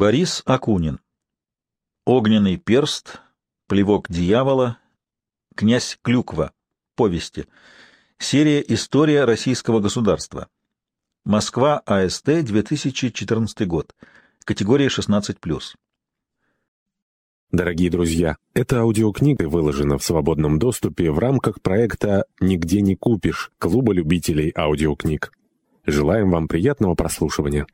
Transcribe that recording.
Борис Акунин. Огненный перст, плевок дьявола, князь Клюква. Повести. Серия «История российского государства». Москва, АСТ, 2014 год. Категория 16+. Дорогие друзья, эта аудиокнига выложена в свободном доступе в рамках проекта «Нигде не купишь» Клуба любителей аудиокниг. Желаем вам приятного прослушивания.